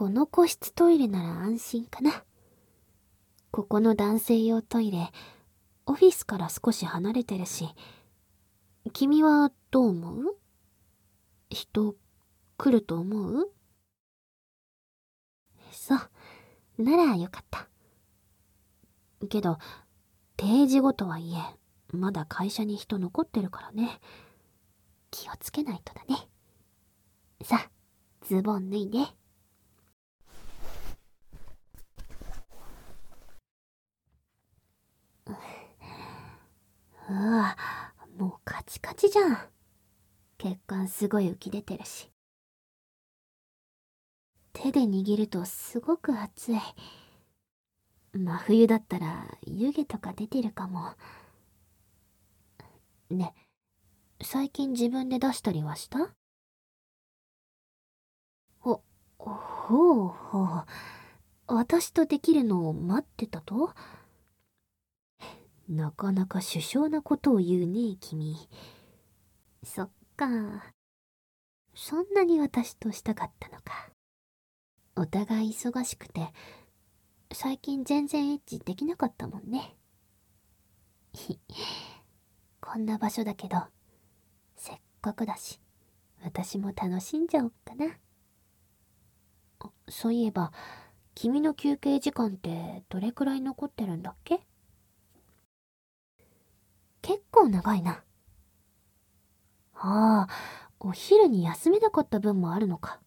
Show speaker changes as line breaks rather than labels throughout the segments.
この個室トイレなら安心かな。ここの男性用トイレ、オフィスから少し離れてるし、君はどう思う？人、来ると思う？そう、ならよかった。けど、定時後とはいえ、まだ会社に人残ってるからね。気をつけないとだね。さあ、ズボン脱いで。うわ、もうカチカチじゃん。血管すごい浮き出てるし。手で握るとすごく熱い。真冬だったら湯気とか出てるかも。ね、最近自分で出したりはした？ほ、ほうほう。私とできるのを待ってたと？なかなか首相なことを言うね、君。そっか。そんなに私としたかったのか。お互い忙しくて、最近全然エッチできなかったもんね。こんな場所だけど、せっかくだし、私も楽しんじゃおっかな。そういえば、君の休憩時間ってどれくらい残ってるんだっけ？結構長いな。ああ、お昼に休めなかった分もあるのか。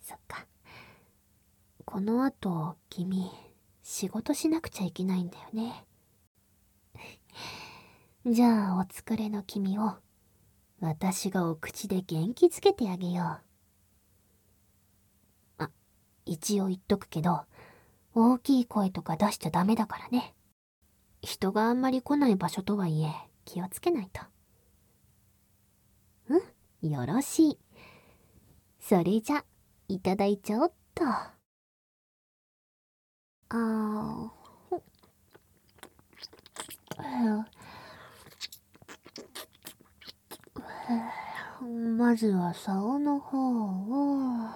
そっか。この後、君、仕事しなくちゃいけないんだよね。じゃあ、お疲れの君を、私がお口で元気づけてあげよう。あ、一応言っとくけど、大きい声とか出しちゃダメだからね。人があんまり来ない場所とはいえ、気をつけないと。よろしい。それじゃ、いただいちゃおっと。あまずは竿の方を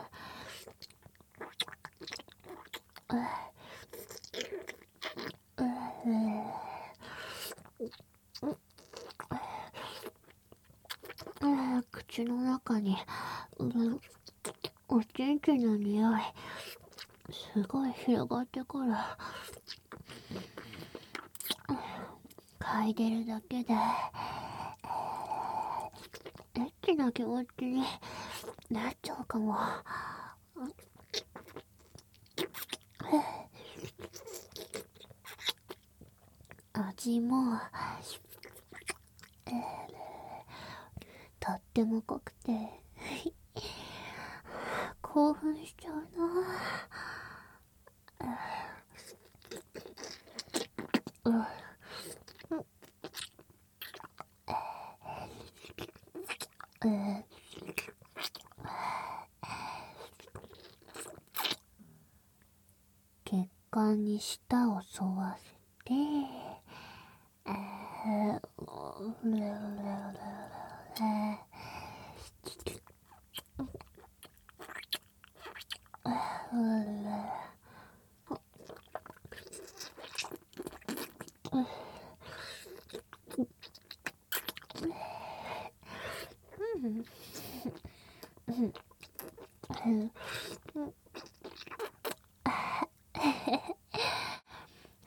口の中におちんちんの匂いすごい広がってくる嗅いでるだけでエッチな気持ちになっちゃうかも。味もとっても濃くて。興奮しちゃうな。血管に舌を沿わせて、え ー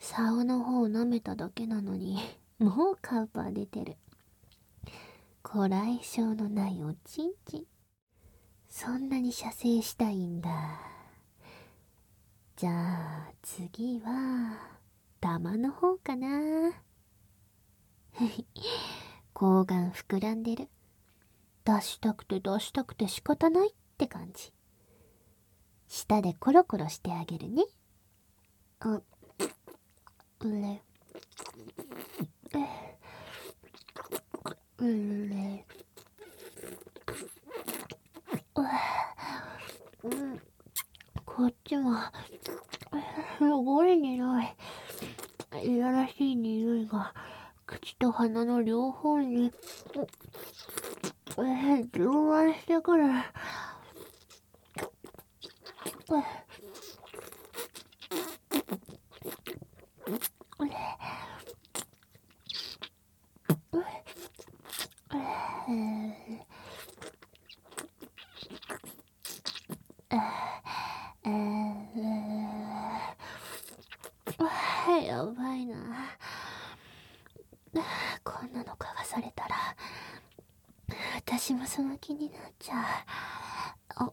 竿の方を舐めただけなのにもうカウパー出てるこらえ性のないおちん。ちん。そん。なに射精したいん。だじゃあ次は玉の方かな。睾丸膨らんでる。出したくて出したくて仕方ないって感じ。舌でコロコロしてあげるね。あれうれこっちも、すごい匂い。いやらしい匂いが、口と鼻の両方に、えー、充満してくる。やばいなこんなの嗅がされたら私もその気になっちゃう。あ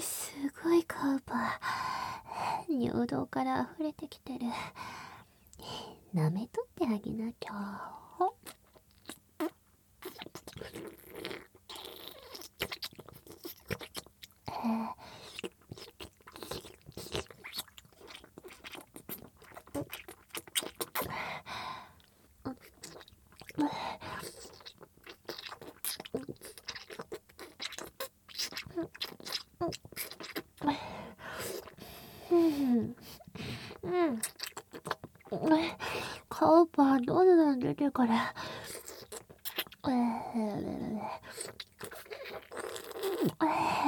すごいカウパー尿道から溢れてきてる舐めとってあげなきゃうんうん顔パンどん。どん。出てから。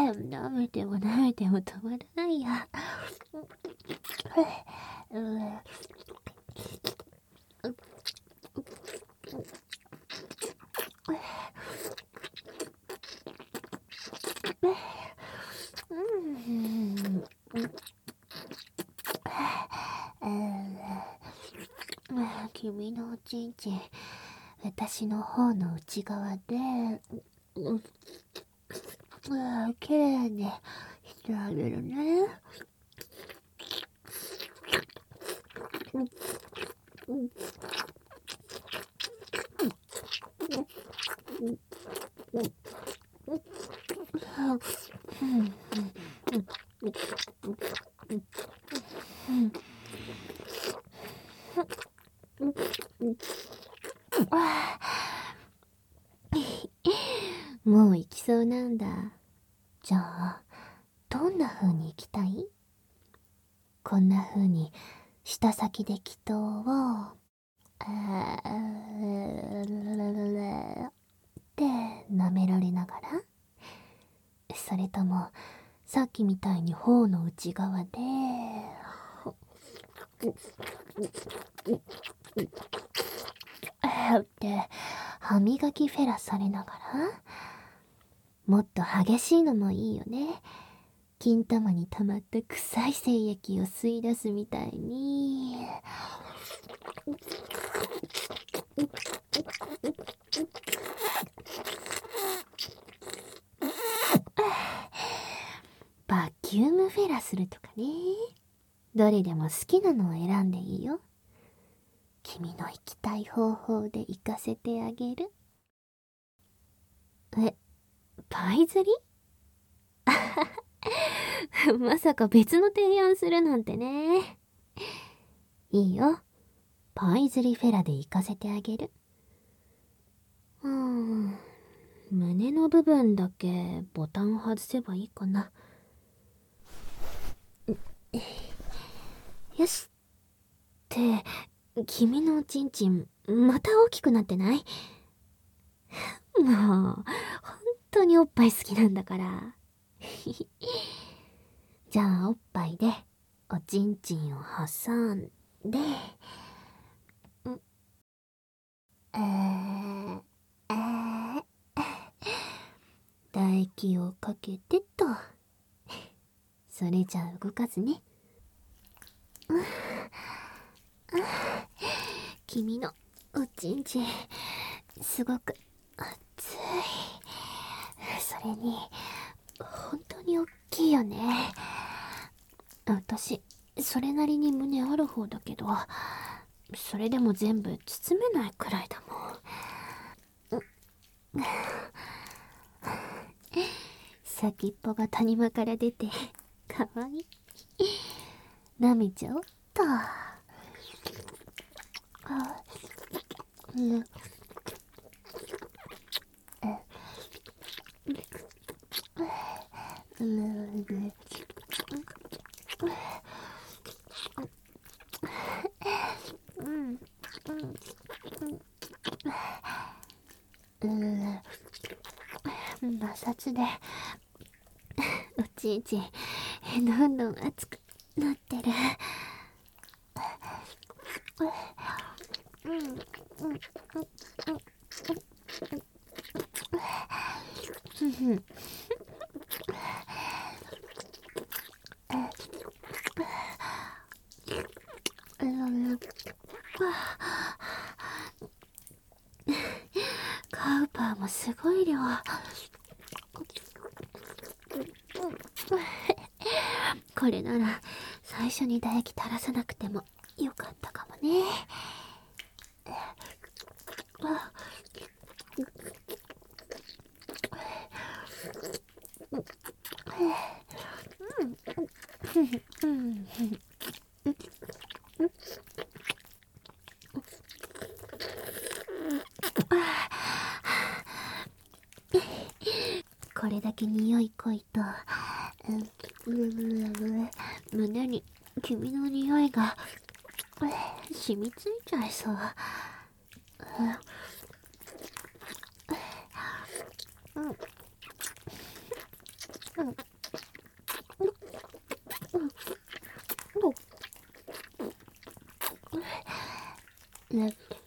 舐めても舐めても止まらないや。君のおちん。ちん。私の方の内側でうう綺麗にしてあげるねもう行きそうなんだ。じゃあ、どんな風に行きたい？こんな風に、舌先で祈祷を、って舐められそれとも、さっきみたいに頬の内側で、って歯磨きフェラされながら。もっと激しいのもいいよね。金玉に溜まった臭い精液を吸い出すみたいに。キュームフェラするとかね。どれでも好きなのを選んでいいよ。君の行きたい方法で行かせてあげる。えパイ釣り？まさか別の提案するなんてね。いいよ。パイ釣りフェラで行かせてあげる。うん。胸の部分だけボタン外せばいいかな。よしって君のおちんちん、また大きくなってない？もう、本当におっぱい好きなんだから。じゃあ、おっぱいで、おちんちんを挟んで、んえー、えー、唾液をかけてと。それじゃ動かずね。君のおちんちんすごく熱い。それに本当に大きいよね。私それなりに胸ある方だけどそれでも全部包めないくらいだもん。先っぽが谷間から出てかわいい。舐めちゃおっと。あ、うん。摩擦でおちいちどんどん熱くなってる。カウパーもすごい量これなら最初に唾液垂らさなくてもよかったかもね。これだけ匂い濃いと、胸に君の匂いが染みついちゃいそう。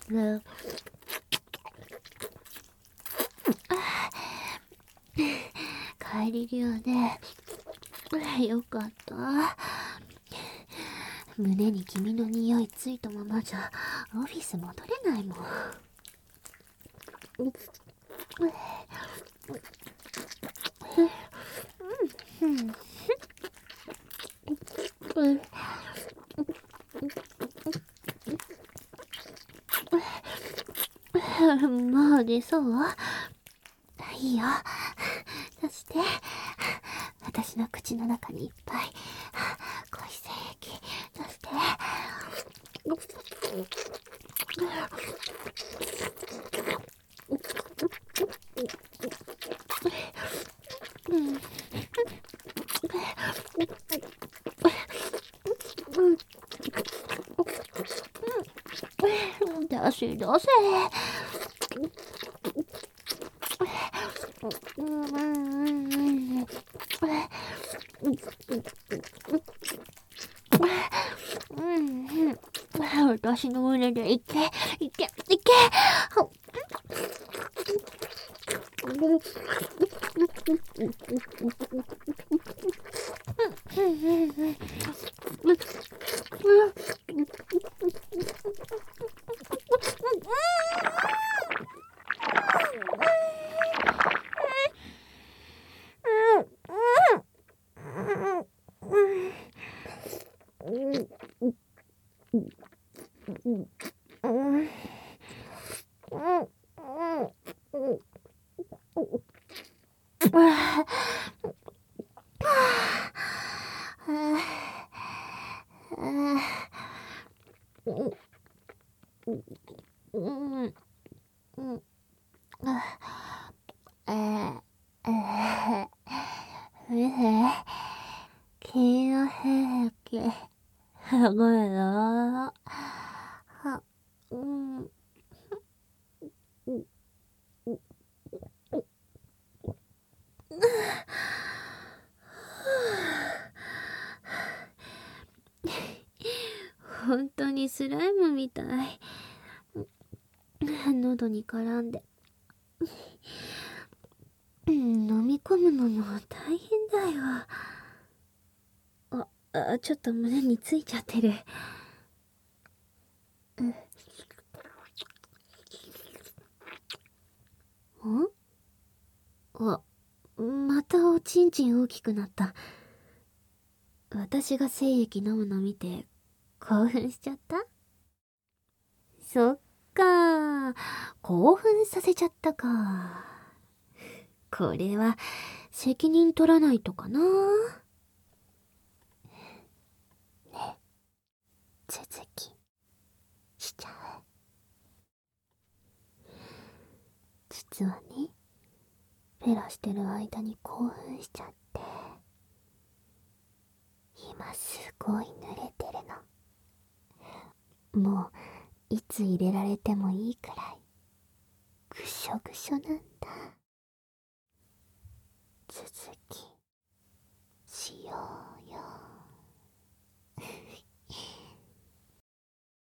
うん。帰り際で、よかった。胸に君の匂いじゃ、オフィス戻れないもん。もう出そういいよ。そして、私の口の中にいっぱい、濃い精液。そして、出せ出せ。Let's 本当に スライムみたい。喉に絡んで。飲み込むのも大変だよ。あ、あちょっと胸についちゃってる。うんあ、またおちんちん大きくなった。私が精液飲むの見て興奮しちゃったそっか興奮させちゃったか。これは責任取らないとかな。ね、続きしちゃう。実はね、ペラしてる間に興奮しちゃって、今すごい濡れてるの。もう、いつ入れられてもいいくらい、ぐしょぐしょなんだ。続き。しよう。